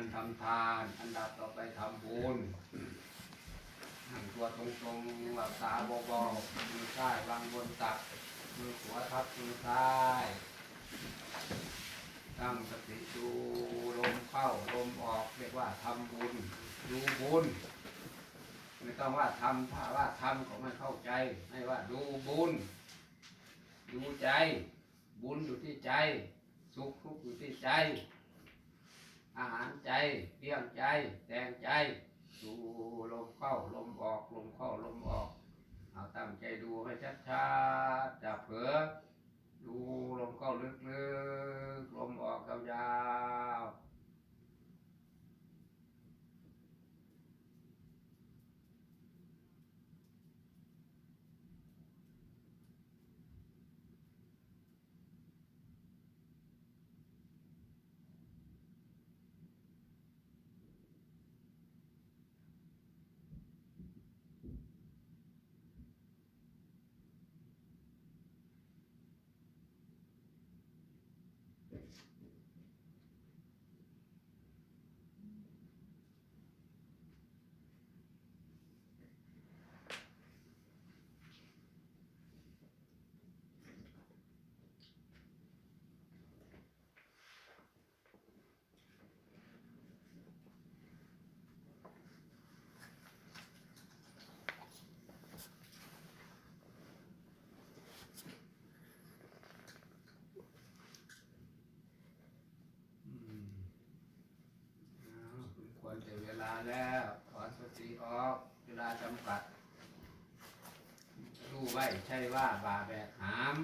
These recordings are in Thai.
นั้นทำทาน อันดับต่อไปทำบุญนั่งตัวตรงๆหลับตาเบาๆมือซ้ายวางบนตัก มือขวาทับมือซ้าย ตั้งสติดูลมเข้าลมออกเรียกว่าทำบุญ ดูบุญ ไม่ต้องว่าทำถ้าว่าทำก็ไม่เข้าใจ ให้ว่าดูบุญ ดูใจ บุญอยู่ที่ใจ สุขทุกข์อยู่ที่ใจ อาหารใจเลี้ยงใจแต่งใจ ดูลมเข้าลมออกลมเข้าลมออก เอาตั้งใจดูให้ชัดๆอย่าเผลอดูลมเข้าลึกๆลมออกยาวๆ อืมเอาควรจะเวลาแล้วถอนสติออก เวลาจำกัด รู้ ไว้ใช่ว่าบาแบกหาม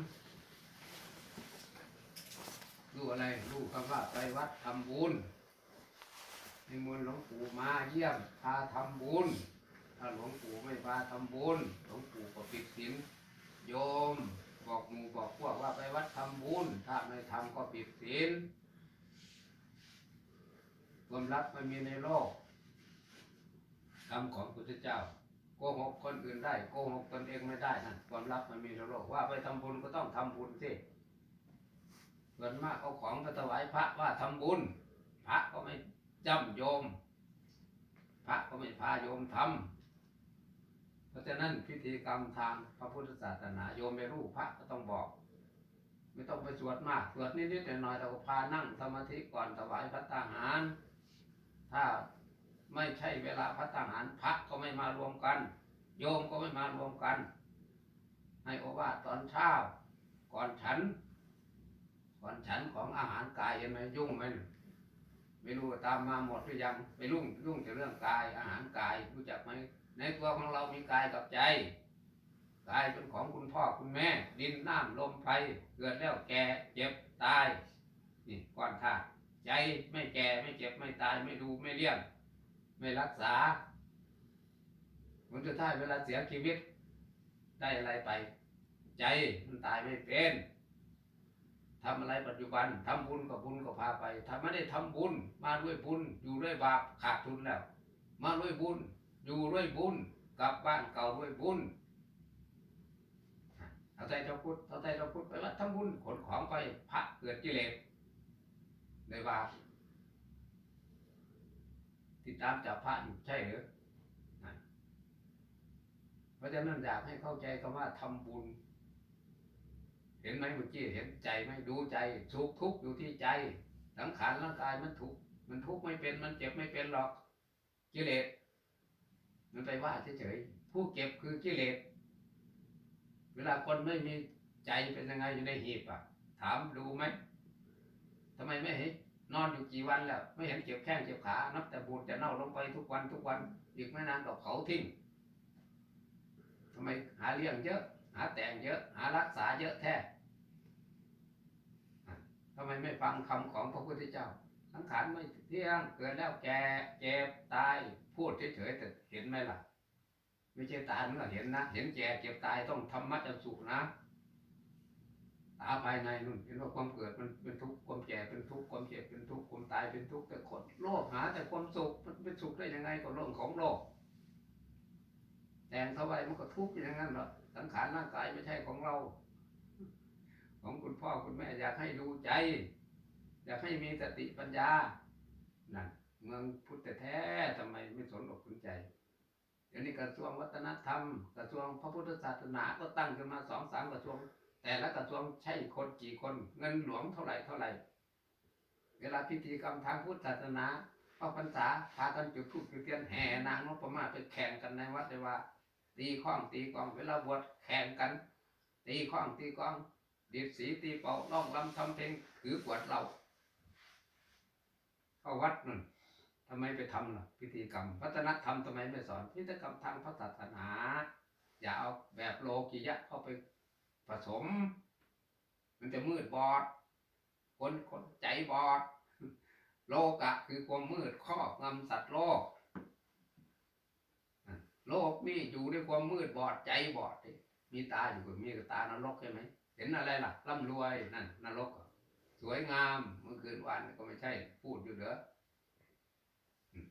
รู้อะไรรู้คำว่าไปวัดทำบุญในมวลหลวงปู่มาเยี่ยมพาทำบุญ ถ้าหลวงปู่ไม่พาทำบุญ หลวงปู่ก็ปิดศีลโยมบอกหมู่บอกพวกว่าไปวัดทำบุญ ถ้าไม่ทำก็ปิดศีลความลับไม่มีในโลกคำของพุทธเจ้า โกหกคนอื่นได้โกหกตนเองไม่ได้นั่นความลับมันมีในโลกว่าไปทำบุญก็ต้องทำบุญสิเงินมากเอาของไปถวายพระว่าทำบุญ พระก็ไม่จำโยม พระก็ไม่พาโยมทำเพราะฉะนั้นพิธีกรรมทางพระพุทธศาสนาโยมไม่รู้พระก็ต้องบอกไม่ต้องไปสวดมาก สวดนิดๆหน่อยๆแต่ก็พานั่งสมาธิก่อนถวายพระตาหาร ถ้า ไม่ใช่เวลาพระตาหารพระก็ไม่มารวมกัน โยมก็ไม่มารวมกัน ให้โอวาตอนเช้า ก่อนฉัน ก่อนฉันของอาหารกายเห็นไหมยุ่งไหมไม่รู้ตามมาหมดหรือยังไม่รุ่งยุ่งแต่เรื่องกายอาหารกายรู้จักไหมในตัวของเรามีกายกับใจกายเป็นของคุณพ่อคุณแม่ ดินน้ำลมไฟเกิดแล้วแก่เจ็บตายนี่ก้อนธาตุใจไม่แก่ไม่เจ็บไม่ตายไม่ดูไม่เลี้ยง ไม่รักษาผลสุดท้ายเวลาเสียชีวิต ได้อะไรไป ใจมันตายไม่เป็นทำอะไรปัจจุบันทำบุญกับบุญก็พาไปถ้าไม่ได้ทำบุญ มาด้วยบุญ อยู่ด้วยบาปขาดทุนแล้ว มาด้วยบุญ อยู่ด้วยบุญกลับบ้านเก่าด้วยบุญเอาใจเราพุทธเอาใจเราพุทธไปวัดทำบุญขนของไปพระเกิดกิเลสเลยบาป ติดตามจับพระอยู่ใช่หรือนั่นเพราะฉะนั้นอยากให้เข้าใจคำว่าทำบุญ เห็นไหมเมื่อกี้เห็นใจไหมดูใจสุขทุกอยู่ที่ใจสังขารร่างกายมันทุกมันทุกไม่เป็นมันเจ็บไม่เป็นหรอกกิเลสมันไปว่าเฉยๆผู้เก็บคือกิเลสเวลาคนไม่มีใจเป็นยังไงอยู่ในหีบอะ ถามดูไหมทำไมไม่เห็ นอนอยู่กี่วันแล้ว ไม่เห็นเจ็บแข้งเจ็บขา นับแต่บูดจะเน่าลงไปทุกวันทุกวัน อีกไม่นานก็เผาทิ้งทำไมหาเลี้ยงเยอะ หาแต่งเยอะ หารักษาเยอะแท้ทำไมไม่ฟังคำของพระพุทธเจ้า สังขารไม่เที่ยงเกิดแล้วแก่เจ็บตายพูดเฉยๆแต่เห็นไหมล่ะ ไม่ใช่ตาเนื้อเห็นนะ เห็นแก่เจ็บตายต้องธรรมะจะสุขนะ ตาภายในนู่นเห็นว่าความเกิดมันเป็นทุกข์ความแก่เป็นทุกข์ความเจ็บเป็นทุกข์ความตายเป็นทุกข์แต่คนโลกหา แต่ความสุขมันเป็นสุขได้ยังไงก็เรื่องของโลกแต่งเท่าไรมันก็ทุกข์อย่างนั้นหรอสังขารร่างกายไม่ใช่ของเรา ของคุณพ่อคุณแม่อยากให้ดูใจ อยากให้มีสติปัญญานั่นเมืองพุทธแท้ทำไมไม่สนอกสนใจเดี๋ยวนี้กระทรวงวัฒนธรรม กระทรวงพระพุทธศาสนาก็ตั้งขึ้นมาสองสามกระทรวง แต่ละกระทรวงใช่คนกี่คน เงินหลวงเท่าไหร่เท่าไหร่ เวลาพิธีกรรมทางพุทธศาสนาเข้าพรรษาพากันจุดธูปจุดเทียนแห่นางนพมาไปแข่งกันในวัดในว่าตีข้องตีกองเวลาบวชแข่งกัน ตีข้องตีกองดีดสีตีเป่าร้องรำทำเพลงถือกวดเราเข้าวัดนั่นทำไมไปทำล่ะพิธีกรรมวัฒนธรรมทำไมไม่สอนพิธีกรรมทางพระศาสนา อย่าเอาแบบโลกิยะเข้าไป ผสม มันจะมืดบอด คนคนใจบอด โลกะ คือความมืดครอบงำสัตว์โลก โลกนี่อยู่ด้วยความมืดบอดใจบอดมีตาอยู่กับมีตานรกใช่ไหมเห็นอะไรล่ะร่ำรวยนั่นนรก สวยงามเมื่อคืนวานก็ไม่ใช่ พูดอยู่เด้อ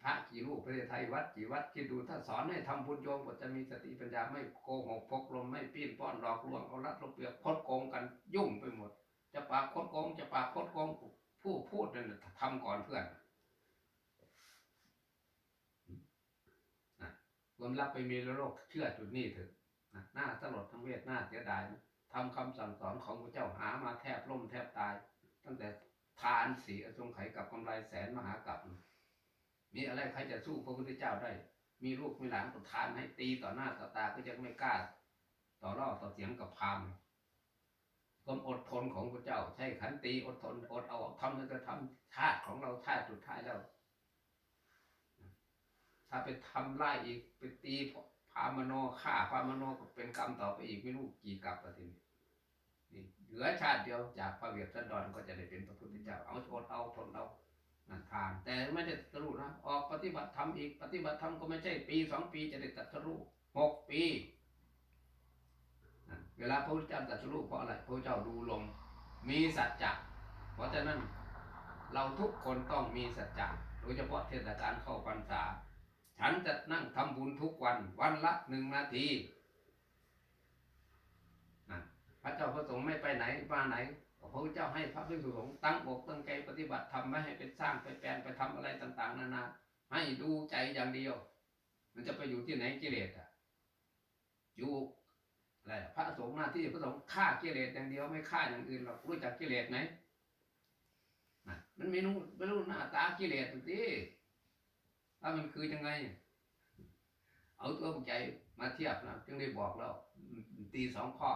พระกี่รูปประเทศไทยวัดกี่วัดคิดดูถ้าสอนให้ทำบุญโยมก็จะมีสติปัญญาไม่โกหกพกลมไม่ปี้นป้อนหลอกลวงเอารัดเอาเปรียบคดโกงกันยุ่งไปหมด จะปากคดโกงจะปากคดโกงผู้พูดนั่นทำก่อนเพื่อนนะความลับไปมีโลกเชื่อจุดนี้เถอะหน้าสลดทั้งเวทหน้าเสียดายทำคำสั่งสอนของพระเจ้าหามาแทบล่มแทบตาย ตั้งแต่ทานสีอสงไขยกับกำไรแสนมหากรัป มีอะไรใครจะสู้พระพุทธเจ้าได้ มีลูกมีหลานก็ทานให้ตีต่อหน้าต่อตาก็ยังไม่กล้า ต่อรอต่อเสียงกับพามความอดทนของพระเจ้า ใช่ขันตีอดทนอดเอาทำแล้วจะทำชาติของเราชาติสุดท้ายแล้ว ถ้าไปทำไล่อีกไปตีพามโนฆ่าพามโนก็เป็นกรรมต่อไปอีกไม่รู้กี่กรรมประทีนี้เหลือชาติเดียวจากพระเวทสันดรก็จะได้เป็นพระพุทธเจ้าเอาอดเอาทนเอา ทาน แต่ไม่ได้ตรัสรู้นะออกปฏิบัติธรรมอีกปฏิบัติธรรมก็ไม่ใช่ปีสองปีจะได้ตรัสรู้หกปีเวลาพระพุทธเจ้าตรัสรู้เพราะอะไรพระเจ้าดูลมมีสัจจะเพราะฉะนั้นเราทุกคนต้องมีสัจจะโดยเฉพาะเทศกาลเข้าพรรษา ฉันจะนั่งทำบุญทุกวันวันละหนึ่งนาทีนะพระเจ้าพระสงฆ์ไม่ไปไหนมาไหน พระพุทธเจ้าให้พระภิกษุสงฆ์ตั้งอกตั้งใจปฏิบัติทำไม่ให้เป็นสร้างไปแปลนไปทำอะไรต่าง ๆ นานา ให้ดูใจอย่างเดียว มันจะไปอยู่ที่ไหนกิเลสอะอยู่อะไรพระสงฆ์หน้าที่พระสงฆ์ฆ่ากิเลสอย่างเดียวไม่ฆ่าอย่างอื่นหรอกรู้จักกิเลสไหมมันไม่รู้ไม่รู้หน้าตากิเลสสิว่ามันคือยังไง เอาตัวใจมาเทียบนะจึงได้บอกแล้วตีสองข้อ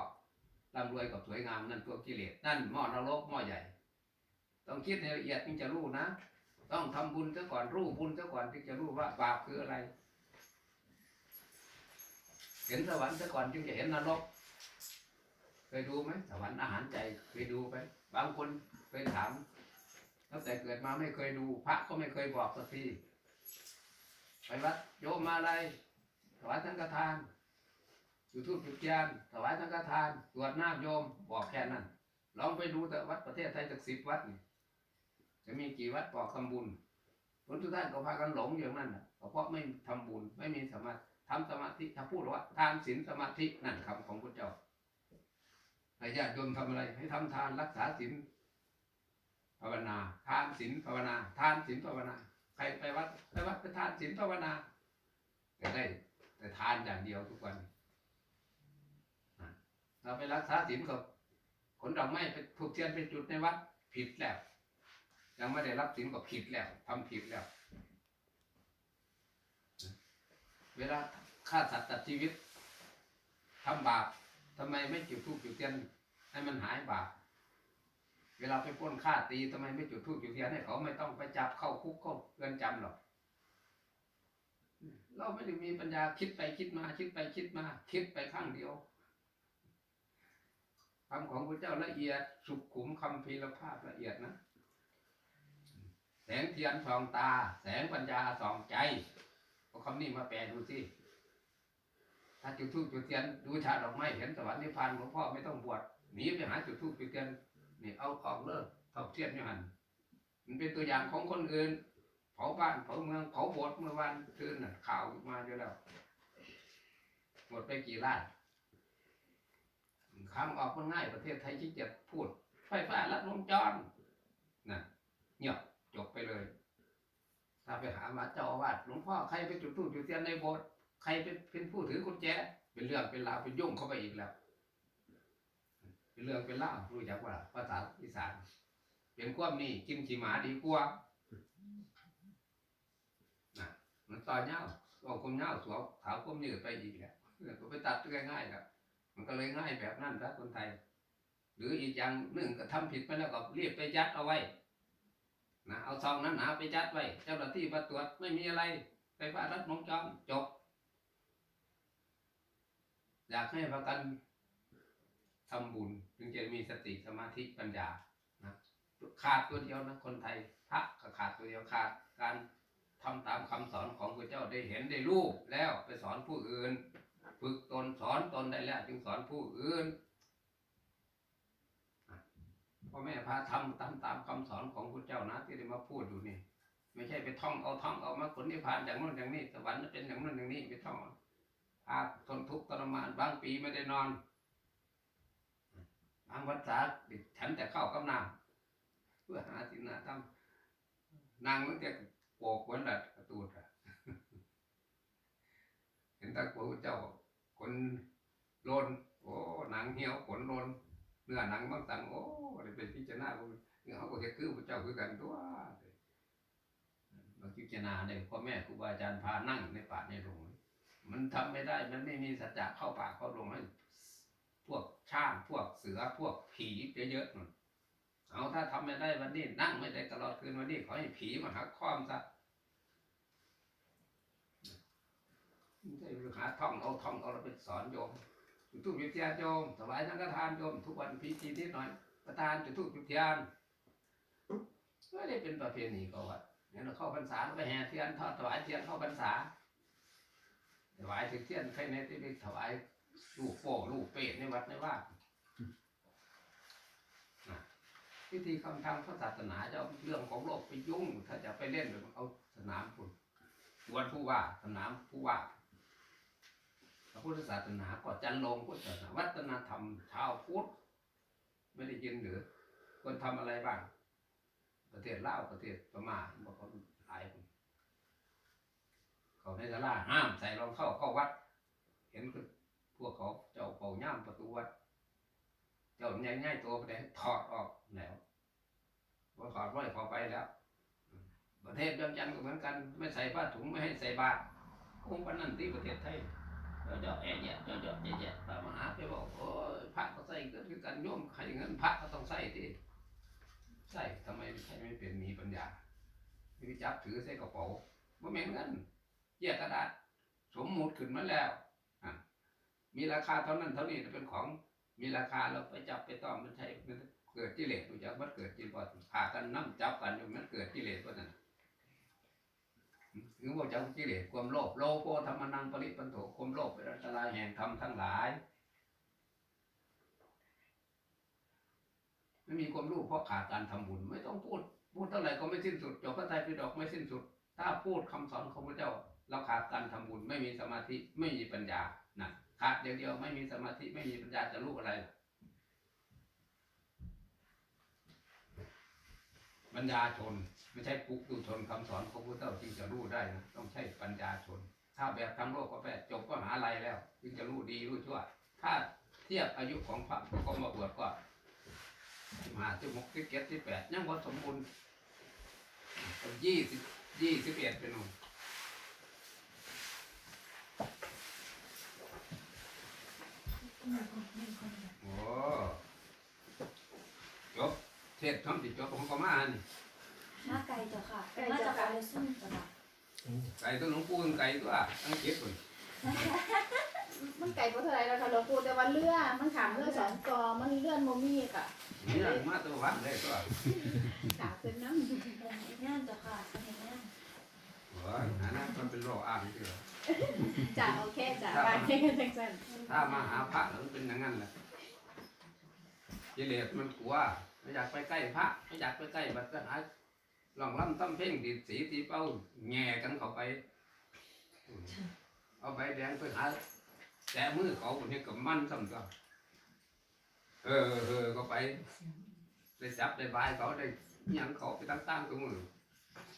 ร่ำรวยกับสวยงามนั่นตัวกิเลสนั่นหม้อนรกหม้อใหญ่ ต้องคิดในละเอียดจึงจะรู้นะ ต้องทำบุญซะก่อนรู้บุญซะก่อนถึงจะรู้ว่าบาปคืออะไร เห็นสวรรค์ซะก่อนจึงจะเห็นนรกเคยดูไหมสวรรค์อาหารใจเคยดูไหมบางคนเคยถามตั้งแต่เกิดมาไม่เคยดู พระก็ไม่เคยบอกสักทีไปวัดโยมมาอะไรถวายสังฆทาน จุดธูปจุดเทียนถวายสังฆทานตรวจน้ำโยมบอกแค่นั้นลองไปดูแต่วัดประเทศไทยจากสิบวัดนี่จะมีกี่วัดบอกทำบุญผลทุกท่านก็พากันหลงอย่างนั้นเพราะไม่ทำบุญไม่มีสมาธิทำสมาธิถ้าพูดว่าทานศีลสมาธินั่นคำของพระเจ้าให้ญาติโยมทำอะไร ให้ทำทานรักษาศีลภาวนา ทานศีลภาวนา ทานศีลภาวนา ใครไปวัดไปวัดไปทานศีลภาวนาก็ได้ แต่ทานอย่างเดียวทุกวัน เราไปรักษาศีลกับขนดอกไม้ไปถูกเทียนไปจุดในวัดผิดแล้ว ยังไม่ได้รับศีลก็ผิดแล้วทำผิดแล้ว เวลาฆ่าสัตว์ตัดชีวิตทำบาปทำไมไม่จุดธูปจุดเทียนให้มันหายบาปเวลาไปป้นฆ่าตีทำไมไม่จุดธูปจุดเทียนให้เขาไม่ต้องไปจับเข้าคุกเข้าเรือนจำหรอกเราไม่ได้มีปัญญาคิดไปคิดมาคิดไปคิดมา คิดไปข้างเดียว คำของพระเจ้าละเอียด สุขุมคำพีรภาพละเอียดนะ แสงเทียนส่องตา แสงปัญญาส่องใจเอาคำนี้มาแปลดูสิถ้าจุดธูปจุดเทียนดูชาดอกไม้เห็นสวรรค์นิพพานหลวงพ่อไม่ต้องบวชหนีไปหาจุดธูปจุดเทียนนี่เอาของเลิกทบเทียนอยู่หันมันเป็นตัวอย่างของคนอื่นเผาบ้านเผาเมืองเผาโบสถ์เมื่อวันคืนน่ะข่าวมาเยอะแล้ว หมดไปกี่ล้าน คำออกมันง่ายประเทศไทยที่จะพูด ไฟฟ้าลัดวงจรนะเงียบจบไปเลยทถ้าไปหามาเจ้าอาวาสหลวงพ่อใครไปจุดธูปจุดเทียนในโบสถ์ใครเป็นเป็นผู้ถือกุญแจ เป็นเรื่องเป็นราวเป็นยุ่งเข้าไปอีกแล้ว เป็นเรื่องเป็นเล่าวรู้จักว่าภาษาอีสานเป็นความนี่กินขี้หมาดีกว่านะมันต่อเน่าตัวคมเน่าสวมขาวคมยืดไปอีกแล้วก็ไปตัดง่ายๆครับ มันก็เลยง่ายแบบนั้นครับคนไทย หรืออีกอย่างหนึ่งก็ทำผิดไปแล้วก็รีบไปยัดเอาไว้นะเอาซองนั้นหนาไปยัดไว้ เจ้าหน้าที่มาตรวจไม่มีอะไรไฟฟ้ารัดวงจรจบ อยากให้ประกันทำบุญจึงจะมีสติสมาธิปัญญานะขาดตัวเดียวนะคนไทยพระก็ขาดตัวเดียวขาดการทำตามคำสอนของพระเจ้าได้เห็นได้รู้แล้วไปสอนผู้อื่น นสอนตนได้แล้ว จึงสอนผู้อื่นพ่อแม่พาทำตามตามคำสอนของพระเจ้านะ ที่ได้มาพูดอยู่นี่ไม่ใช่ไปท่องเอาท่องเอามาผลนิพพานอย่างนู้นอย่างนี้สวรรค์เป็นอย่างนู้นอย่างนี้ไปท่องอาพาทนทุกข์ทรมานบางปีไม่ได้นอนบางวันษาฉันแต่เข้ากำนำเพื่อหาสินนาทำนางมันจะโปกวันดัดกระตูดเห็นตาพระเจ้าคน ลนโอ้หนังเหี่ยวขนโลนเนื้อหนังบางสังโอ้ได้เป็นพิจารณาเขาก็เห็นคือพระเจ้าคือกันตัวมาพิจารณาเนี่ยพ่อแม่ครูบาอาจารย์พานั่งในป่าในโรงมันทำไม่ได้มันไม่มีสัจจะเข้าป่าเข้าโรงให้พวกช่างพวกเสือพวกผีเยอะๆนั่นเอาถ้าทำไม่ได้วันนี้นั่งไม่ได้ตลอดคืนวันนี้ขอให้ผีมาหักข้อมซะไม่ใช่หาท่องเอาท่องเอาเราไปสอนโยม จุดทูบจุดเทียนโยมถวายสังฆทานโยมทุกวันพิธีนิดหน่อย ประทานจุดทูบจุดเทียนไม่ได้เป็นประเพณีก็วัดเนี่ยเราเข้าพรรษาไปแห่เทียนทอดถวายเทียนเข้าพรรษาถวายถึงเทียนใครในที่ไปถวายลูกโป่ลูกเป็ดในวัดในว่านะวิธีคำทางพระศาสนาจะเอาเรื่องของโลกไปยุ่ง ถ้าจะไปเล่นแบบเอาสนามคุณวันผู้ว่าสนามผู้ว่า พุทธศาสนาก็จันลงพุทธศาสนาวัฒนธรรมชาวพุทธไม่ได้ยินหรือคนทำอะไรบ้าง ประเทศลาวประเทศพม่าบอกเขาหลายคนเขาในศาลาห้ามใส่รองเท้าเข้าวัด เห็นคือพวกเขาเจ้าเป่าย่ามประตูวัด เจ้าง่ายง่ายๆตัวไปได้ถอดออกแล้วพอถอดไว้พอไปแล้ว ประเทศเบียงจันก็เหมือนกัน ไม่ใส่ผ้าถุงไม่ให้ใส่บาตรคงปานนั้นที่ประเทศไทย เจาะแอะแยเจาะๆแอะแยะพระมหาไปบอกโอ้ยพระก็ใส่ก็คือกันโยมใครเงินพระก็ต้องใส่ที่ใช่ทำไมใช่ไม่เป็นมีปัญญามีจับถือใส่กระเป๋าบ่าแม่นกันแยกกระดาษสมมุติขึ้นมาแล้วมีราคาเท่านั้นเท่านี้เป็นของมีราคาเราไปจับไปต้องมันใช่เกิดกิเลสรู้จักมันเกิดกิเลสพากันนั่งจับกันอยู่มันเกิดกิเลสว่านั่น หรือว่าจักกิเลสความโลภโลภธรรมนังปริปันโถความโลภเป็นอันตรายแห่งธรรมทั้งหลายไม่มีความรู้เพราะขาดการทำบุญ ไม่ต้องพูด พูดเท่าไหร่ก็ไม่สิ้นสุดจบพระไตรปิฎกไม่สิ้นสุด ถ้าพูดคำสอนของพระเจ้า เราขาดการทำบุญ ไม่มีสมาธิไม่มีปัญญานะขาดอย่างเดียวไม่มีสมาธิไม่มีปัญญาจะรู้อะไรปัญญาชน ไม่ใช่ปุกตุชนคำสอนของพระเจ้าจึงจะรู้ได้นะต้องใช่ปัญญาชน ถ้าแบบทางโลกก็แปจบก็หาอะไรแล้ว จึงจะรู้ดีรู้ชั่ว ถ้าเทียบอายุของพระก็มาบวชก็สิบห้าสิบหกสิบเจ็ดสิบแปดยังวัดสมบูรณ์ยี่สิบยี่สิบเอ็ดเป็นหนุ่มโอ้จบเทศทำติดจบของประมานี่ มาไกลจ้ะค่ะมาจากกาลซึ่งจ้ะค่ะไก่ตัวหลวงปู่ไก่ตัวตั้งเจ็ดคนมันไก่บ่เท่าไหรแล้วค่ะหลวงปู่แต่ว่าเรือมันขามเรือสองกอมันเลื่อนโมมี่ค่ะนี่นะมาตัววัดเลยตัวขาขึ้นน้เป็นเฮ็ดงานจ้ะค่ะเป็นเฮ็ดงานโอ้ยหานะมันเป็นโรคอ้างที่เหรอำจ้าโอเคจ้าบายแค่จังสันถ้ามาหาพระแล้วมันเป็นอย่างนั้นแหละกิเลสมันกลัวไม่อยากไปใกล้พระไม่อยากไปใกล้บัดจะหา ลองล่ำต้มเพ่งดีดสีตีเป้าแง่กันเขาไป เอาใบแดงไปหาแตะมือเขาคนนี้กับมันซ้ำก็เออเออก็ไปได้จับได้บายเขาได้ยังเขาไปตั้งๆตรงมือ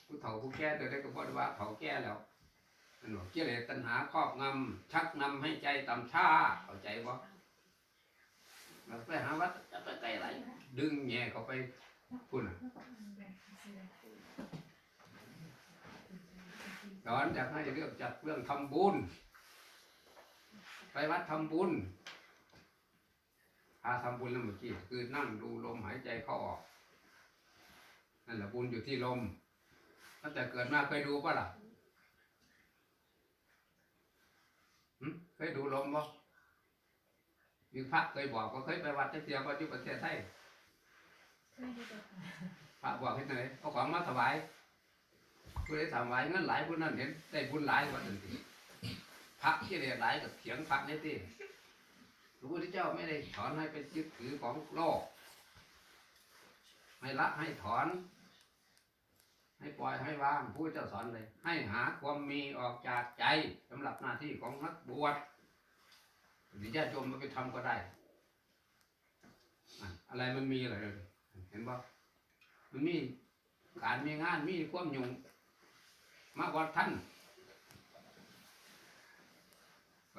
ผู้เฒ่าผู้แก่ตัวได้ก็บอกว่าเฒ่าแก่แล้วนั่นบอกกิเลสตัณหาครอบงำชักนำให้ใจต่ำช้าเข้าใจบ่เราไปหาวัดจะไปไกลไรดึงแง่เขาไป พุ่นน่ะสอนอยากให้เรื่องจัดเรื่องทำบุญ ไปวัดทำบุญพาทำบุญแล้วเมื่อกี้คือนั่งดูลมหายใจเข้าออก นั่นแหละบุญอยู่ที่ลมตั้งแต่เกิดมาเคยดูปะล่ะเคยดูลมปะมีพระเคยบอกว่าเคยไปวัดเทียวก็ที่ประเทศไทย พระบอกให้ไหนเอาของมาถวายผู้ใดถวายเงินหลายผู้นั้นเห็นได้บุญหลายกว่าทันทีพระที่เรียหลายกับเถียงพระนี่ที่พระพุทธเจ้าไม่ได้สอนให้ไปยึดถือของโลกให้ละให้ถอน ให้ปล่อยให้วางผู้เจ้าสอนเลย ให้หาความมีออกจากใจสำหรับหน้าที่ของนักบวชหรือญาติโยมมันไปทำก็ได้อะอะไรมันมีอะไร เห็นบ่มันมีการมีงานมีความยุ่งมากกว่าท่าน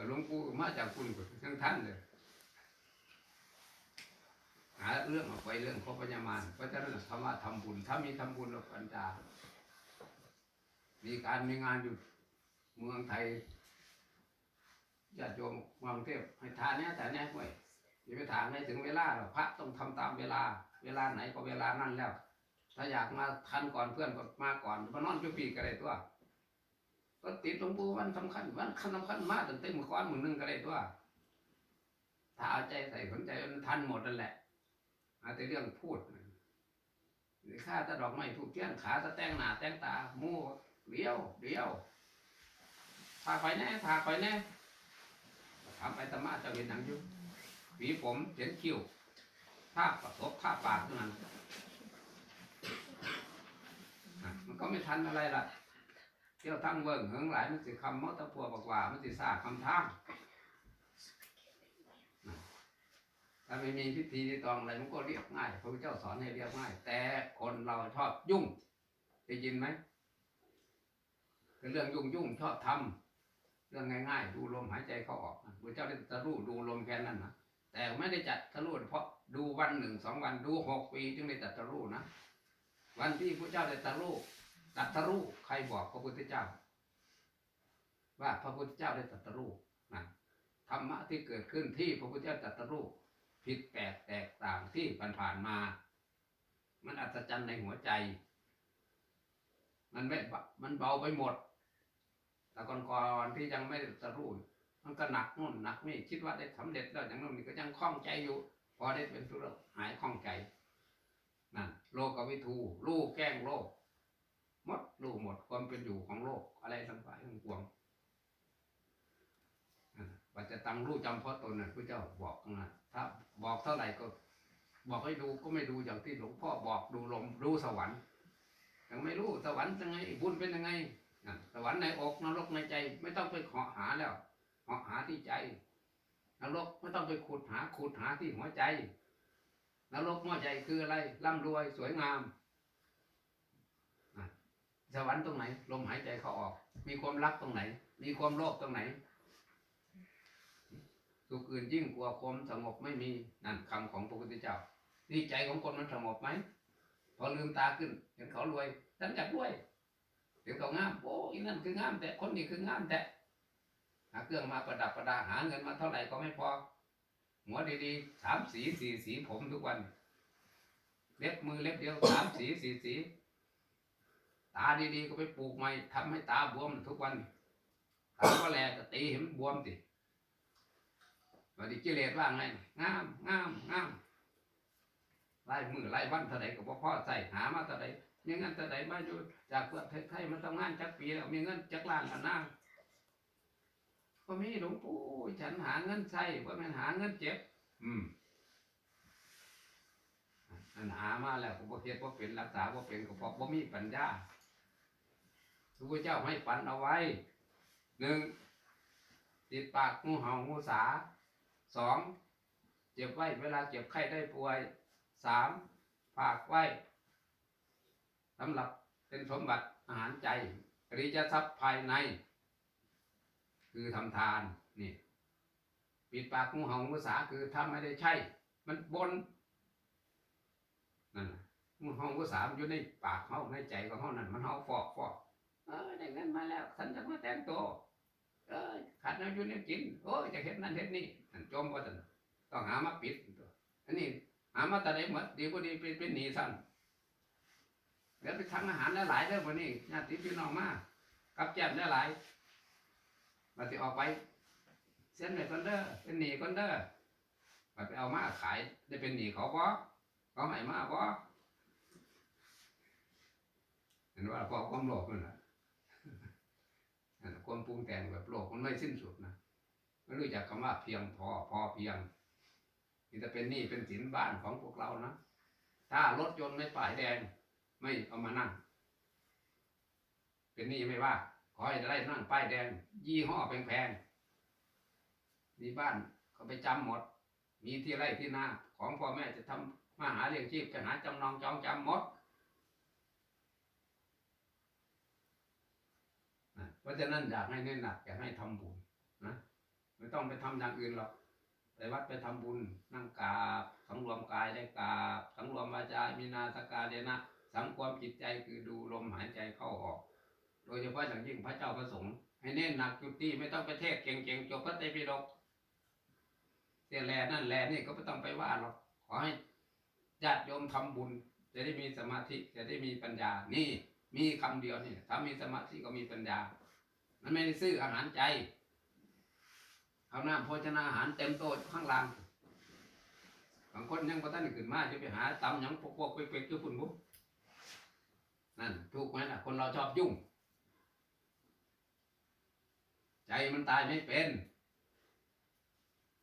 หลวงปู่มาจากคุณก็ทั้งท่านเลยหาเรื่องออกไปเรื่องพระปัญญามารเพราะฉะนั้นคำว่าทำบุญ ถ้ามีทำบุญแล้วปัญญามีการมีงานอยู่เมืองไทยญาติโยมมากรุงเทพให้ทานเนี้ยแต่เนี้ยไว้อย่าไปถามให้ถึงเวลาหรอกพระต้องทำตามเวลา เวลาไหนก็เวลานั่นแล้ว ถ้าอยากมาทันก่อนเพื่อนก็มาก่อนมานอนจุปีก็ได้ตัวก็ติดหลวงปู่วันสำคัญวันคันสำคัญมากตั้งแต่เมื่อก่อนมือหนึงก็ได้ตัวถ้าเอาใจใส่สนใจมันทันหมดนั่นแหละอาจจะเรื่องพูดหรือข้าตะดอกไม้ถูกเที่ยนขาตะแตงหนาแตงตามู่เดียวเดียวพาไปแน่พาไปแน่ถามไปตมาเจะเห็นหนังอยู่หวีผมเขียนคิ้ว ภาพประสบภาพปากเท่านั้นมันก็ไม่ทันอะไรล่ะเที่ยวทั้งเวิ้งเหิงหลายมันสิคำมอตะพัวบอกว่า มันสิซาคำทางถ้าไม่มีพิธีที่ตองอะไรมันก็เรียบง่ายพระเจ้าสอนให้เรียบง่าย แต่คนเราชอบยุ่งได้ยินไหมเรื่องยุ่งยุ่งชอบทำเรื่องง่ายๆ ดูลมหายใจเข้าออกพระเจ้าได้ตรู้ดูลมแค่นั้นนะ แต่ไม่ได้จัดตรัสรู้เพราะดูวันหนึ่งสองวันดูหกปีจึงได้ตรัสรู้นะ วันที่พระเจ้าได้ตรัสรู้ตรัสรู้ใครบอกพระพุทธเจ้า ว่าพระพุทธเจ้าได้ตรัสรู้นะธรรมะที่เกิดขึ้นที่พระพุทธเจ้าตรัสรู้ผิดแปลกแตกต่างที่ผ่านๆมา มันอัศจรรย์ในหัวใจ มันไม่มันเบาไปหมดแต่ก่อนๆที่ยังไม่ได้ตรัสรู้ มันก็หนักนู่นหนักนี่คิดว่าได้สำเร็จแล้วอย่างนู้นนี่ก็ยังคล่องใจอยู่ พอได้เป็นสุรหายคล่องใจนั่นโลกวิทูลูกแกล้งโลกหมดลูกหมดความเป็นอยู่ของโลกอะไรทั้งหลายทั้งปวงนั่นว่าจะตั้งรู้จำเพราะตนนะพระเจ้าบอกนะถ้าบอกเท่าไหร่ก็ บอกให้ดูก็ไม่ดูอย่างที่หลวงพ่อบอกดูลมดูสวรรค์ยังไม่รู้สวรรค์ยังไงบุญเป็นยังไงสวรรค์ในอกนรกในใจ ไม่ต้องไปขอหาแล้ว ขอหาที่ใจนรกไม่ต้องไปขุดหาขุดหาที่หัวใจนรกหัวใจคืออะไรร่ำรวยสวยงามสวรรค์ตรงไหน ลมหายใจเขาออก มีความรักตรงไหน มีความโลภตรงไหนสุขอื่นยิ่งกว่าความสงบไม่มีนั่นคำของพระพุทธเจ้านี่ใจของคนมันสงบไหมพอลืมตาขึ้นเห็นเขารวยฉันจักรวยเดี๋ยวเขางามโอ้อีนั่นคืองามแต่คนนี้คืองามแต่ หาเครื่องมาประดับประดาหาเงินมาเท่าไหร่ก็ไม่พอ หัวดีๆสามสีสี่สีผมทุกวัน เล็บมือเล็บเดียวสามสีสี่สี ตาดีๆก็ไปปลูกใหม่ทำให้ตาบวมทุกวันตาก็แลก็ตีเห็นบวมสิวันนี้กิเลสว่าไงงามงามงามไล่มือไล่วันเท่าไหร่ก็บ่พอใส่หามาเท่าไหร่มีเงินเท่าไหร่มาอยู่จากเพื่อไทยมันต้องงานจักปีแล้วมีเงินจักล้านละนาง ก็มีหลวงปู่ฉันหาเงินใช้ว่ามันหาเงินเจ็บ อืมอันหามาแล้วก็บ่เฮ็ดบ่เป็นรักษาบ่เป็นก็เพราะบ่มีปัญญาพระพุทธเจ้าให้ปันเอาไว้หนึ่งติดปากงูเห่างูสาสองเจ็บไว้เวลาเจ็บไข้ได้ป่วยสามฝากไว้สำหรับเป็นสมบัติอาหารใจอริยทรัพย์ภายใน คือทำทานนี่ปิดปากงูเห่างูสาคือทำไม่ได้ใช่ มันบนนั่นงูเห่างูสามอยู่ในปากเขาในใจของเขานั่นมันเห่าฟอกฟอกเออได้เงินมาแล้วฉันจะมาแต่งตัวเออขาดน้ำอยู่ในกินโอ้จะเห็นนั่นเห็นนี่นั่นจมว่าตันต้องหามาปิดตัวอันนี้หามาแต่ไหนหมดดีบ่ดีเป็นเป็นหนีสั่นเดี๋ยวไปทำอาหารหลายๆเรื่องวันนี้ญาติพี่น้องมากับแจ่มหลายๆ มาติออกไป เส้นไหนคนเด้อเป็นหนีคนเด้อมาไปเอามาขายได้เป็นหนีเขาบ่เขาให้มาบ่เห็นว่าพอความโลภนั่นละนั่นน่ะความปรุงแต่งแบบโลภมันไม่สิ้นสุดนะไม่รู้จักคำว่าเพียงพอพอเพียงนี่จะเป็นหนี้เป็นสินบ้านของพวกเรานะถ้ารถยนต์ไม่ป้ายแดง ไม่เอามานั่ง เป็นหนี้ไม่ว่า อให้ได้นั่งป้ายแดง ยี่ห้อแพงๆมีบ้านเขาไปจำหมด มีที่ไร่ที่นาของพ่อแม่จะทำมาหาเลี้ยงชีพจะหาจำนองจองจำหมดเพราะฉะนั้นอยากให้เน้นหนักอยากให้ทำบุญนะไม่ต้องไปทำอย่างอื่นหรอกไปวัดไปทำบุญนั่งกราบสังรวมกายได้กราบสังรวมวาจามีนาสกาเดนะสังความจิตใจคือดูลมหายใจเข้าออก โดยเฉพาะอย่างยิ่งพระเจ้าประสงค์ให้เน้นหนักจุดที่ไม่ต้องไปเทศเก่งๆจบพระไตรปิฎกเสียแลนั่นแลนี่ก็ไม่ต้องไปว่าหรอกขอให้ญาติโยมทำบุญ จะได้มีสมาธิจะได้มีปัญญา นี่มีคำเดียวนี่ถ้ามีสมาธิก็มีปัญญา มันไม่ได้ซื้ออาหารใจเอาน้ำโภชนาอาหารเต็มโต๊ะข้างล่างบางคนยังพอท่านขึ้นมาจะไปหาตำยังพวกๆเป๊กๆอยู่พุ่นบุนั่นถูกไหมล่ะคนเราชอบยุ่ง ใจมันตายไม่เป็น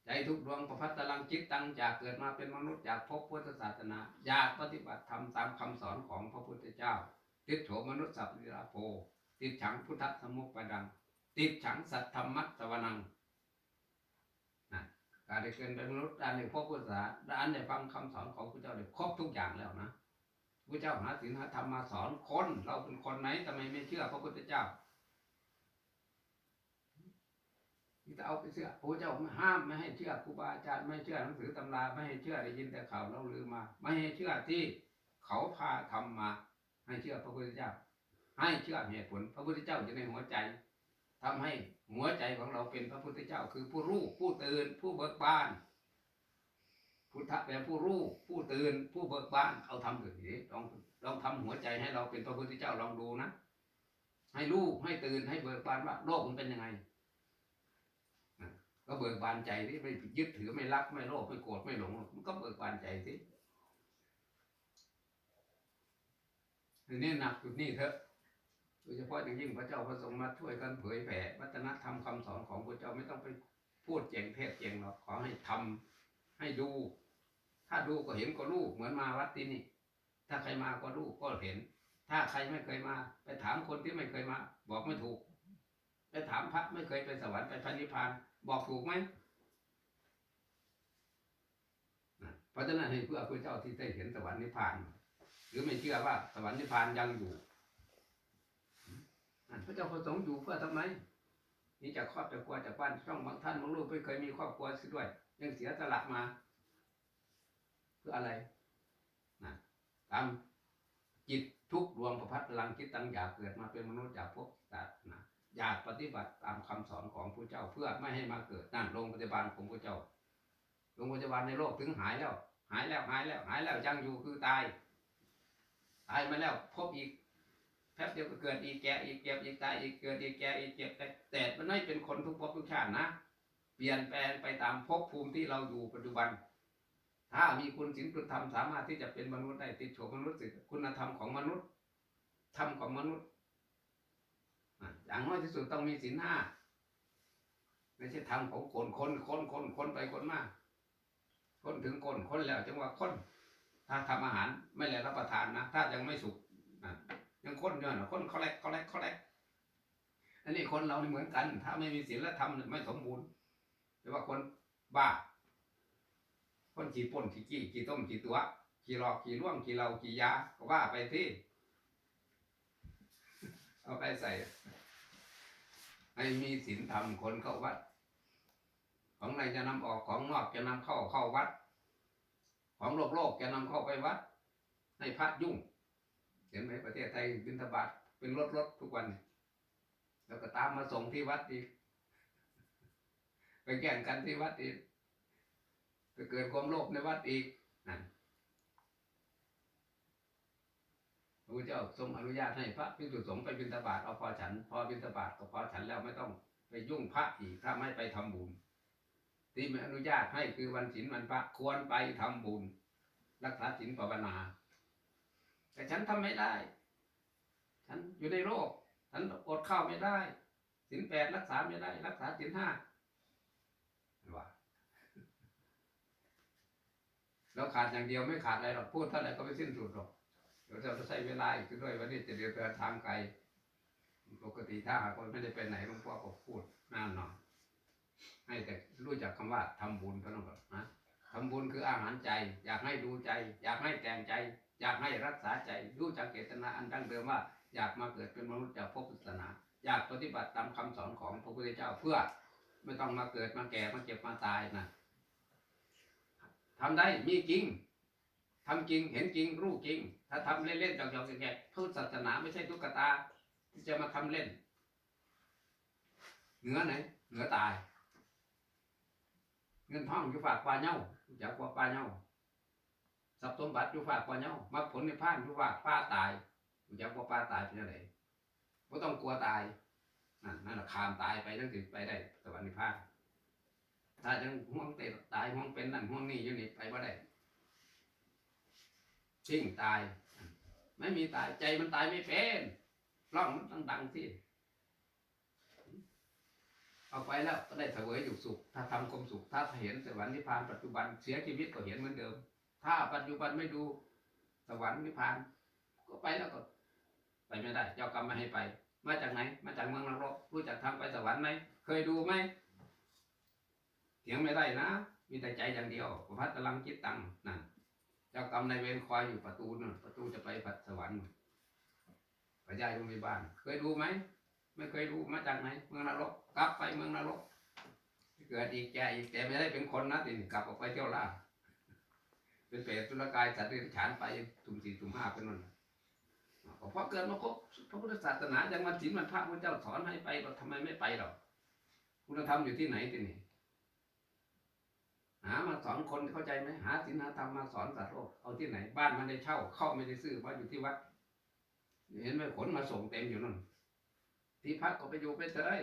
ใจทุกดวงประพัดตลังจิตตั้งจากเกิดมาเป็นมนุษย์จากพบพุทธศาสนา อยากปฏิบัติธรรมตามคำสอนของพระพุทธเจ้า ติดโฉมนุษย์สัพพิราโภ ติดฉังพุทธสมุปปดัง ติดฉังสัทธรรมัตสวนังการได้เกินเป็นมนุษย์การได้พบพุทธศาสนาการได้ฟังคำสอนของพระเจ้าได้ครบทุกอย่างแล้วนะพระเจ้าหาศีลหาธรรมมาสอนคน เราเป็นคนไหนทำไมไม่เชื่อพระพุทธเจ้า ที่จะเอาไปเชื่อพระเจ้าห้ามไม่ให้เชื่อครูบาอาจารย์ไม่เชื่อหนังสือตำราไม่ให้เชื่อได้ยินแต่ข่าวเราลือมา ไม่ให้เชื่อที่เขาพาทำมา ให้เชื่อพระพุทธเจ้า ให้เชื่อเหตุผล พระพุทธเจ้าอยู่ในหัวใจทำให้หัวใจของเราเป็นพระพุทธเจ้า คือผู้รู้ผู้ตื่นผู้เบิกบาน พุทธะแปลผู้รู้ผู้ตื่นผู้เบิกบานเอาทำดูดิลองลองทำหัวใจให้เราเป็นพระพุทธเจ้าลองดูนะให้รู้ให้ตื่นให้เบิกบานว่าโลกมันเป็นยังไง ก็เบิกบานใจที่ไม่ยึดถือไม่รักไม่โลภไม่โกรธไม่หลงมันก็เบิกบานใจสิทีนี้หนักจุดนี้เถอะโดยเฉพาะอย่างยิ่งพระเจ้าพระสงฆ์มาช่วยกันเผยแผ่วัฒนธรรมคำสอนของพระเจ้าไม่ต้องไปพูดเจ๋งเทศเจ๋งหรอกขอให้ทำให้ดู ถ้าดูก็เห็นก็รู้เหมือนมาวัดที่นี่ ถ้าใครมาก็รู้ก็เห็น ถ้าใครไม่เคยมา ไปถามคนที่ไม่เคยมา บอกไม่ถูก ไปถามพระไม่เคยไปสวรรค์ไปพระนิพพาน บอกถูกไหมเพราะฉะนั้นให้เพื่อพระเจ้าที่ได้เห็นสวรรค์นิพพาน หรือไม่เชื่อว่าสวรรค์นิพพานยังอยู่พระเจ้าประสงค์อยู่เพื่อทำไมนี่จากครอบจากครัวจากบ้านช่องบางท่านบางลูกไม่เคยมีครอบครัวสิด้วย ยังเสียสละมา เพื่ออะไรนะตามจิตทุกดวงประพัดพลังจิตตั้งอยากเกิดมาเป็นมนุษย์อยากพบศาสนา อยากปฏิบัติตามคำสอนของพระเจ้าเพื่อไม่ให้มาเกิดนั่นโรงพยาบาลของพระเจ้าโรงพยาบาลในโลกถึงหายแล้ว หายแล้วหายแล้วหายแล้วยังอยู่คือตายตายมาแล้วพบอีกแป๊บเดียวก็เกิดอีกแก่อีกเจ็บอีกตายอีกเกิดอีกแก่อีกเจ็บแต่แต่มันไม่เป็นคนทุกภพทุกชาตินะ เปลี่ยนแปลงไปตามภพภูมิที่เราอยู่ปัจจุบัน ถ้ามีคุณศีลคุณธรรมสามารถที่จะเป็นมนุษย์ได้ติดโฉมมนุษย์สิคุณธรรมของมนุษย์ธรรมของมนุษย์ อย่างน้อยที่สุดต้องมีศีลห้าไม่ใช่ธรรมของคนคนคนคนคนไปคนมาคนถึงคนคนแล้วจังว่าคน ถ้าทำอาหารไม่แล้วรับประทานนะถ้ายังไม่สุกนะยังคนเดียนะคนเขาแรกเขาแรกเขาแรกอันนี้คนเราเหมือนกัน ถ้าไม่มีศีลธรรมไม่สมบูรณ์แต่ว่าคนบ้า คนขี่ป่นขี่กี้ขี่ต้มขี่ตัวขี่หลอกขี่ล่วงขี่เราขี่ยาก็ว่าไปที่ เอาไปใส่ ให้มีศีลธรรมคนเข้าวัด ของในจะนำออกของนอกจะนำเข้าเข้าวัด ของโลกโลกจะนำเข้าไปวัดให้พระยุ่ง เห็นไหมประเทศไทยบิณฑบาตเป็นรถรถทุกวันเนี่ยแล้วก็ตามมาส่งที่วัดอีกไปแข่งกันที่วัดอีกไปเกิดความโลภในวัดอีกนั่นพ ระพุทธเจ้าทรงอนุญาตให้พระภิกษุสงฆ์ไปบิณฑบาตเอาพอฉัน พอบิณฑบาตก็พอฉันแล้วไม่ต้องไปยุ่งพระอีกถ้าไม่ไปทำบุญที่ไม่อนุญาตให้คือวันศีลวันพระควรไปทำบุญ รักษาศีลภาวนา แต่ฉันทำไม่ได้ ฉันอยู่ในโรค ฉันอดข้าวไม่ได้ศีลแปดรักษาไม่ได้ รักษาศีลห้าว่าเราขาดอย่างเดียวไม่ขาดอะไรหรอกพูดเท่าไหร่ก็ไม่สิ้นสุดหรอก เดี๋ยวเราจะใช้เวลาอีกด้วยวันนี้จะเดินทางไกล ปกติถ้าหากคนไม่ได้ไปไหนหลวงพ่อก็พูดนานหน่อยให้แต่รู้จักคำว่าทำบุญเท่านั้นก่อนนะทำบุญคืออาหารใจ อยากให้ดูใจ อยากให้แต่งใจ อยากให้รักษาใจ รู้จักเจตนาอันดั้งเดิมว่า อยากมาเกิดเป็นมนุษย์จากภพศาสนา อยากปฏิบัติตามคำสอนของพระพุทธเจ้าเพื่อไม่ต้องมาเกิดมาแก่มาเจ็บมาตายนะทำได้มีจริงทำจริงเห็นจริงรู้จริง ถ้าทำเล่นๆจอกๆแกะๆพุทธศาสนาไม่ใช่ตุ๊กตา ที่จะมาทำเล่น เหนือไหนเหนือตาย เงินทองอยู่ฝากปลาเน่ารู้จากว่าปลาเน่าทรัพย์สมบัติอยู่ฝากปลาเน่ามรรคผลในพานอยู่ฝากป้าตายรู้จากว่าป้าตายเป็นอะไรไม่ต้องกลัวตายนั่นนั่นแหละคามตายไปตั้งสิไปได้สวรรค์นิพพานถ้ายังห่วงเตะตายห่วงเป็นนั่นห่วงนี่อยู่นี่ไปว่าได้ ชิ่งตาย ไม่มีตายใจมันตายไม่เป็นร้องมันต้องดังสิเอาไปแล้วก็ได้เสวยอยู่สุข ถ้าทำความสุข ถ้าเห็นสวรรค์นิพพานปัจจุบันเสียชีวิตก็เห็นเหมือนเดิม ถ้าปัจจุบันไม่ดูสวรรค์นิพพาน ก็ไปแล้วก็ไปไม่ได้ เจ้ากรรมไม่ให้ไป มาจากไหน มาจากเมืองนรกรู้จักทางไปสวรรค์ไหม เคยดูไหมเถียงไม่ได้นะ มีแต่ใจอย่างเดียวพัฒลังจิตตังนั่น เจ้ากรรมนายเวรคอยอยู่ประตูนั่นประตูจะไปผัดสวรรค์พระยายโรงพยาบาลเคยดูไหมไม่เคยดูมาจากไหน เมืองนรกกลับไปเมืองนรกเกิดอีกแก่อีกแต่ไม่ได้เป็นคนนะติกลับออกไปเที่ยวล่าเป็นเปรตตุลกายสัตว์เดรัจฉานไปตุ่มสี่ตุ่มห้าเป็นนั่นเพราะเกิดมาครบพระพุทธศาสนาย่างวันศีลวันพระพระเจ้าสอนให้ไปเราทำไมไม่ไปหรอกคุณธรรมอยู่ที่ไหนที่นี่ หามาสอนคนเข้าใจไหมหาศีลหาธรรมมาสอนสัตว์โลกเอาที่ไหน บ้านมันได้เช่า เข้าไม่ได้ซื้อเพราะอยู่ที่วัด เห็นไหมขนมาส่งเต็มอยู่นั่นที่พักก็ไปอยู่ไปเถอะได้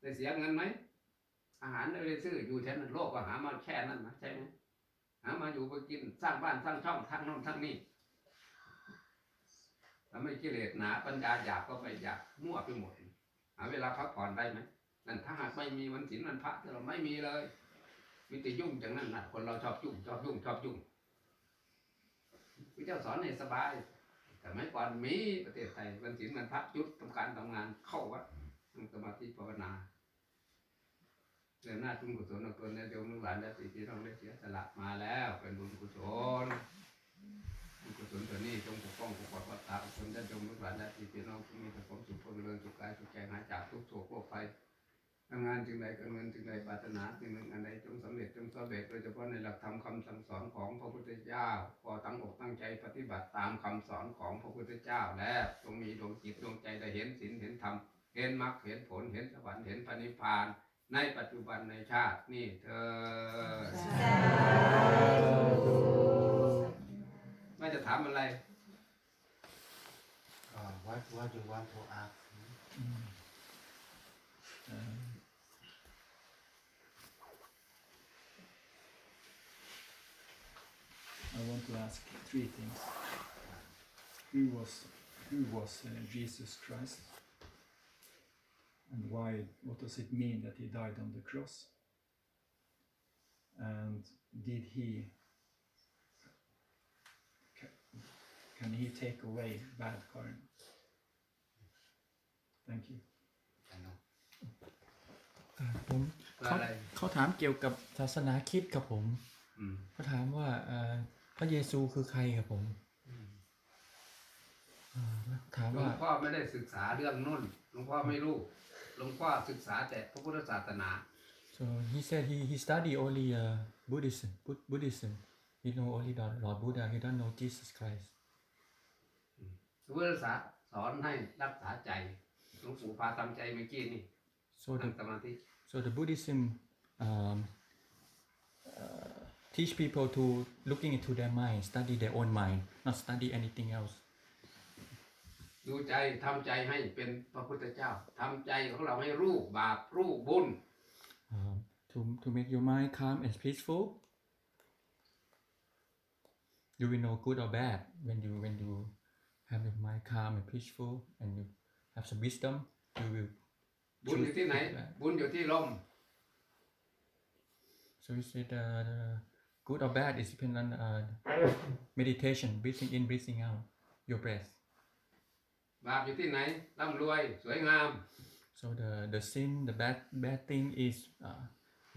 ได้เสียเงินไหมอาหารไม่ได้ซื้ออยู่แค่นั้นโลกก็หามาแค่นั้นนะใช่ไหมหามาอยู่ไปกินสร้างบ้านสร้างช่องทั้งโน้นทั้งนี้ถ้าไม่กิเลสหนาปัญญาหยาบก็ไปหยาบมั่วไปหมดหาเวลาพักผ่อนได้ไหมนั่นถ้าหากไม่มีวันศีลวันพระเราไม่มีเลย มีแต่ยุ่งอย่างนั้นนะคนเราชอบยุ่งชอบยุ่งชอบยุ่งพระเจ้าสอนให้สบายแต่ไม่ก่อนมีประเทศไทยวันศีลวันพระจุดทำการทำงานเข้าวัดนั่งสมาธิภาวนาเดินหน้าทุ่งกุศลเอาตัวเนี่ยโยมลูกหลานและสิทธิเราได้เสียสละมาแล้ว เป็นบุญกุศลบุญกุศลตัวนี้จงปกป้องปกปักรักษาจนได้จงลูกหลานและพี่น้องมีแต่ความสุขความเจริญสุขกายสุขใจหายจากทุกโศกโรคภัย ทำงานจึงใดการเงินจึงใดปรารถนาสิ่งหนึ่งอันใดจงสำเร็จจงสำเร็จโดยเฉพาะในหลักธรรมคำสั่งสอนของพระพุทธเจ้าขอตั้งอกตั้งใจปฏิบัติตามคำสอนของพระพุทธเจ้าและจงมีดวงจิตดวงใจได้เห็นศีลเห็นธรรมเห็นมรรคเห็นผลเห็นสวรรค์เห็นพระนิพพาน ในปัจจุบันในชาตินี่เธอไม่จะถามอะไร Uh, what what you want to ask? Mm. Um, I want to ask three things. Who was who was uh, Jesus Christ? And why? What does it mean that he died on the cross? And did he? ca- Can he take away bad karma? Thank you. อ่าผม เพื่ออะไร เขาถามเกี่ยวกับศาสนาคริดกับผม อืม เขาถามว่าเอ่อ พระเยซูคือใครครับผมอืมอ่าถามหลวว่างพ่อไม่ได้ศึกษาเรื่องนุ่นหลวงพ่อไม่รู้หลวงพ่อศึกษาแต่พระพุทธศาสนา so he said he he study only uh, Buddhism Bud- Buddhism he know only the Lord Buddha he don't know Jesus Christ พระพุทธศาสนาสอนให้รักษาใจหลวงปู่พาทำใจเมื่อกี้นี่ so นั่ the งสมาธิ So the Buddhism um, uh, teach people to looking into their mind, study their own mind, not study anything else. ดูใจทำใจให้เป็นพระพุทธเจ้าทำใจของเราให้รู้บาปรู้บุญ Um, to to make your mind calm and peaceful. You will know good or bad when you when you have your mind calm and peaceful and you have some wisdom. You will บุญอยู่ที่ไหน บุญอยู่ที่ลม So you said uh, the good or bad is depend on uh, meditation, breathing in, breathing out, your breath. บาปอยู่ที่ไหนร่ำรวยสวยงาม So the the sin, the bad bad thing is uh,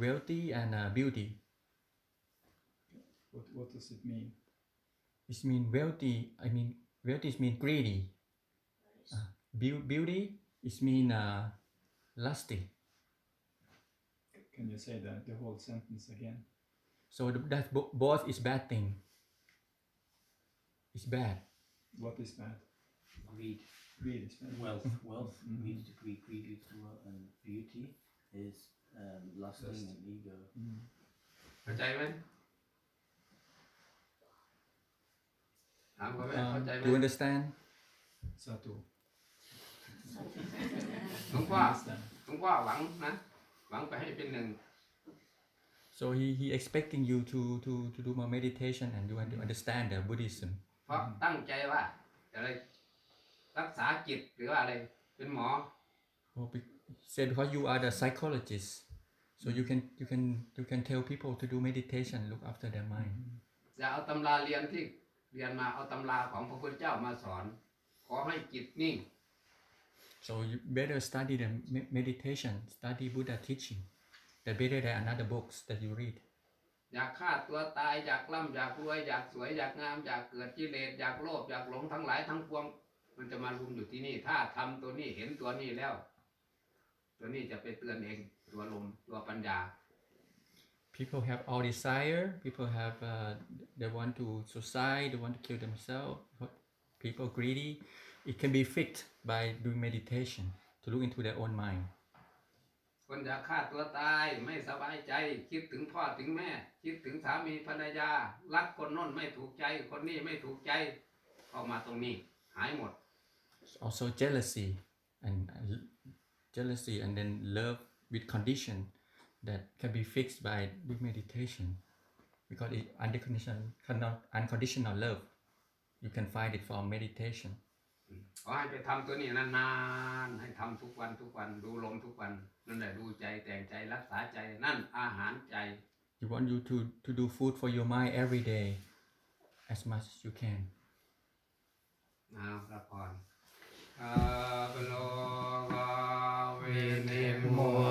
wealthy and uh, beauty. What, what does it mean? It mean wealthy. I mean wealthy is mean greedy. Uh, beau- beauty is mean uh, lusty. Can you say that the whole sentence again? So the, that bo- both is bad thing. It's bad. What is bad? Greed, Greed is bad. wealth, wealth Mhm. means to greed, greedy to wealth, and beauty is um, lusting Lust. and ego. Mm. เข้าใจไหมถามเขาไหม Um, เข้าใจไหม do you understand? Satu. หลวงพ่อ Understand. หลวงพ่อหวังนะ หวังไปให้เป็นหนึ่ง So he, he expecting you to, to, to do more meditation and you want to understand the Buddhism. เพราะตั้งใจว่าอะไรรักษาจิตหรือว่าอะไรเป็นหมอ Well, be, said because you are the psychologist, so you can you can you can tell people to do meditation, look after their mind. จะเอาตำราเรียนที่เรียนมาเอาตำราของพระพุทธเจ้ามาสอน ขอให้จิตนิ่ง So you better study the me- meditation, study Buddha teaching. That better than another books that you read. อยากฆ่าตัวตายอยากร่ำอยากรวยอยากสวยอยากงามอยากเกิดกิเลสอยากโลภอยากหลงทั้งหลายทั้งปวง มันจะมารุมอยู่ที่นี่ ถ้าทำตัวนี้เห็นตัวนี้แล้ว ตัวนี้จะไปเตือนเองตัวลมตัวปัญญา People have all desire. People have uh, they want to suicide. They want to kill themselves. What- People greedy. It can be fixed by doing meditation to look into their own mind. คนอยากฆ่าตัวตายไม่สบายใจ คิดถึงพ่อถึงแม่ คิดถึงสามีภรรยา รักคนโน้นไม่ถูกใจ คนนี้ไม่ถูกใจเข้ามาตรงนี้ หายหมด also jealousy and uh, jealousy and then love with condition that can be fixed by doing meditation because it unconditional cannot unconditional love you can find it from meditation ขอให้ไปทำตัวนี้นานๆให้ทำทุกวันทุกวันดูลมทุกวัน นั่นแหละดูใจแต่งใจรักษาใจนั่นอาหารใจ you want you to to do food for your mind every day as much as you can เอาละพรอาบโลกาวินิมุตโต